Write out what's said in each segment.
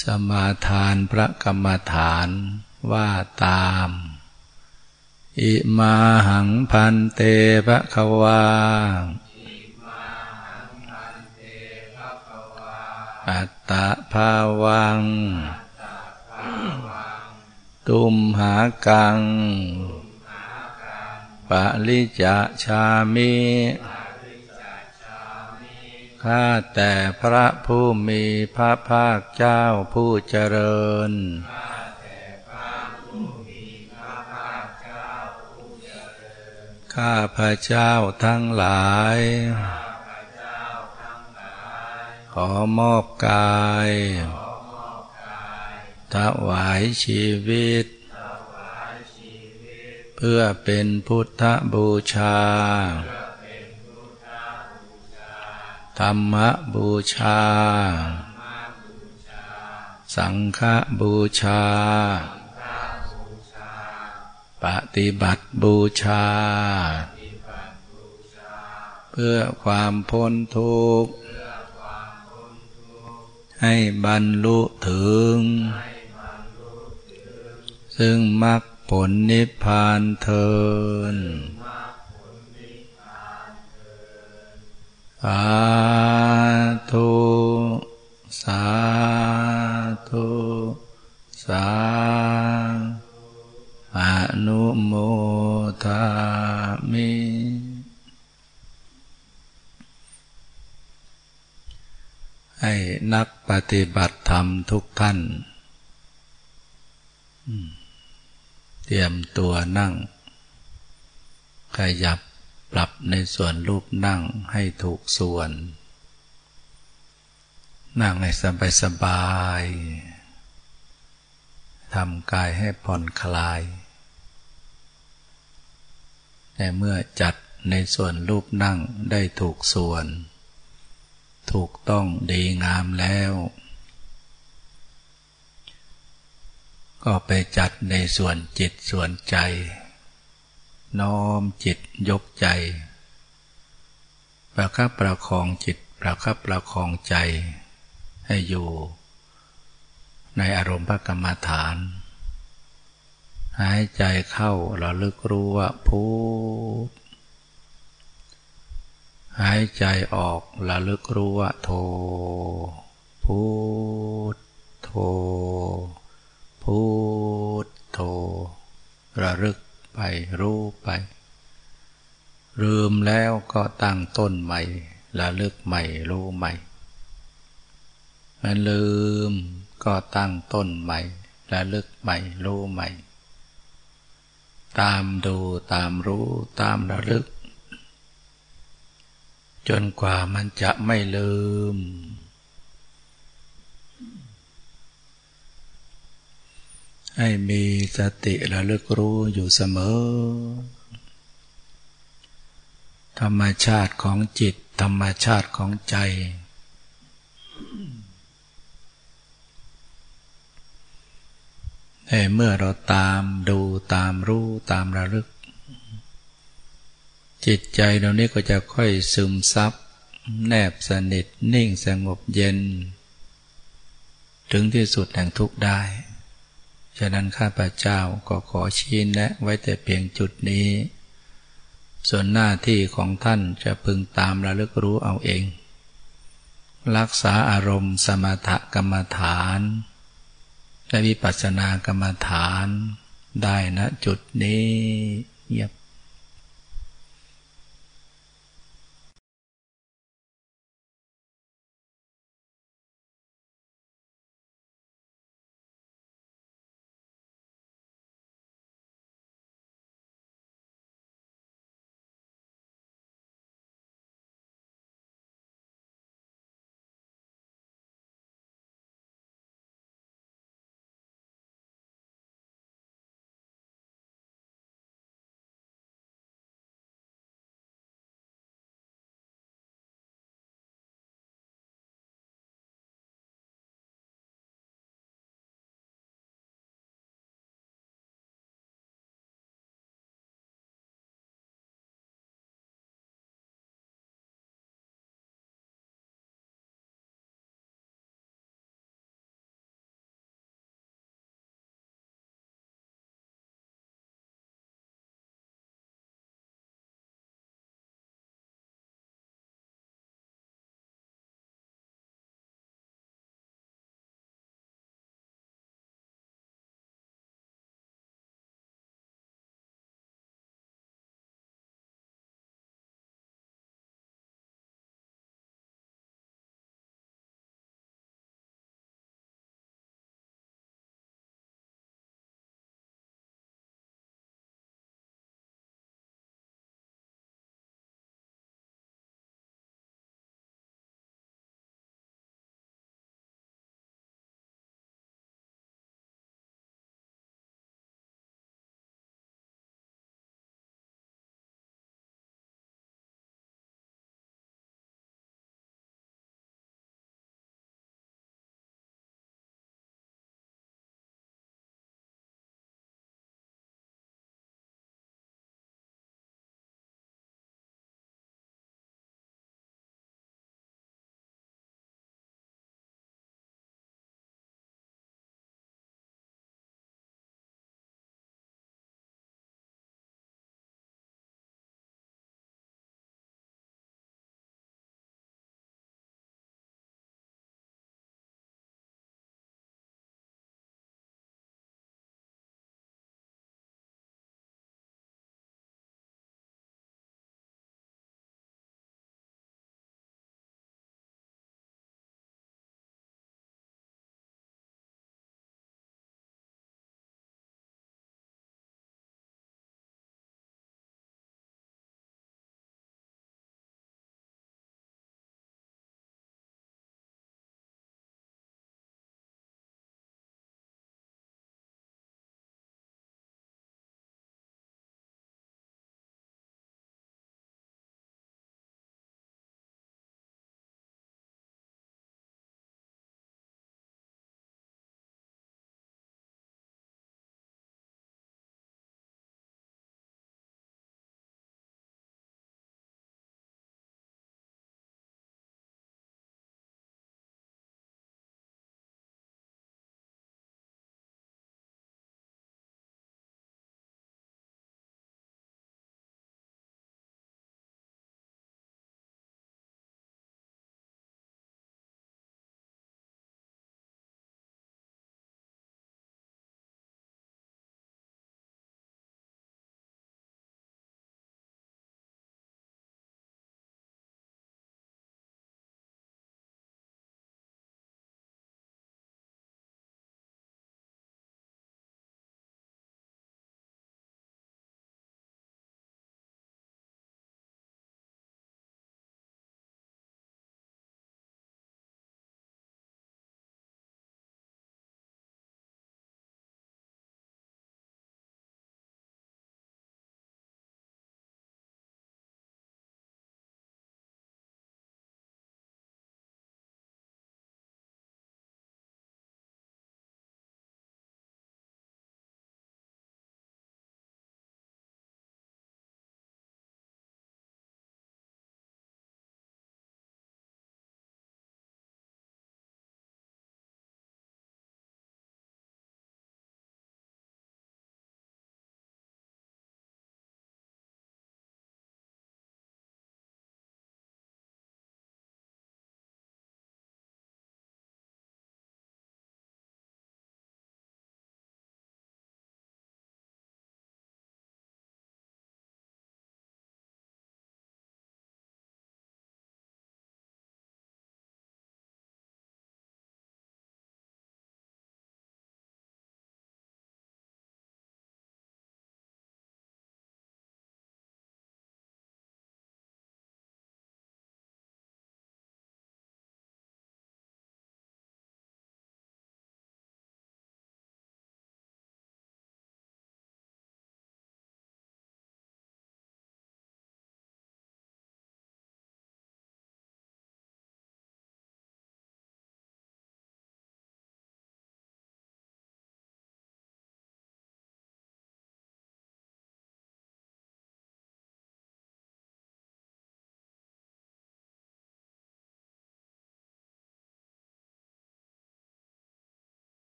สมาทานพระกรรมฐานว่าตาม อิมาหังพันเตพระควาอัตตะภาวัง ตุมหากัง ปะลิจะชามิ ข้าแต่พระผู้มีพระภาคเจ้าผู้เจริญ ข้าพระเจ้าทั้งหลาย ขอมอบกายถวายชีวิต เพื่อเป็นพุทธบูชา ธรรมบูชา สังฆบูชา ปฏิบัติบูชา เพื่อความพ้นทุกข์ ให้บรรลุถึง ซึ่งมรรคผลนิพพานเทิน สาธุสาธุสาอนุโมทามิให้นักปฏิบัติธรรมทุกท่าน เตรียมตัวนั่ง ขยับ ปรับในส่วนรูปนั่งให้ถูกส่วน นั่งให้สบายสบายทำกายให้ผ่อนคลายแต่เมื่อจัดในส่วนรูปนั่งได้ถูกส่วน ถูกต้องดีงามแล้ว ก็ไปจัดในส่วนจิตส่วนใจ น้อมจิตยกใจ ประคับประคองจิตประคับประคองใจ ให้อยู่ ในอารมณ์พระกรรมฐาน หายใจเข้าเราลึกรู้ว่าพูดหายใจออกระลึกรู้ว่าโทพูดโทพูดโทระลึก ไปรู้ไปลืมแล้วก็ตั้งต้นใหม่ระลึกใหม่รู้ใหม่มันลืมก็ตั้งต้นใหม่ระลึกใหม่รู้ใหม่ ตามดูตามรู้ตามระลึก จนกว่ามันจะไม่ลืม ให้มีสติระลึกรู้อยู่เสมอ ธรรมชาติของจิต ธรรมชาติของใจเมื่อเราตามดูตามรู้ตามระลึก จิตใจเรานี้ก็จะค่อยซึมซับ แนบสนิทนิ่งสงบเย็น ถึงที่สุดแห่งทุกข์ได้ ฉะนั้นข้าพเจ้าก็ขอชี้แนะไว้แต่เพียงจุดนี้ ส่วนหน้าที่ของท่านจะพึงตามระลึกรู้เอาเอง รักษาอารมณ์สมถกรรมฐาน และวิปัสสนากรรมฐาน ได้นะจุดนี้เงียบ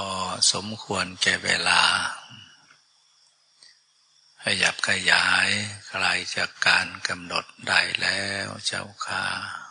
พอสมควรแก่เวลา ขยับขยายใครจากการกำหนดได้แล้วเจ้าค่ะ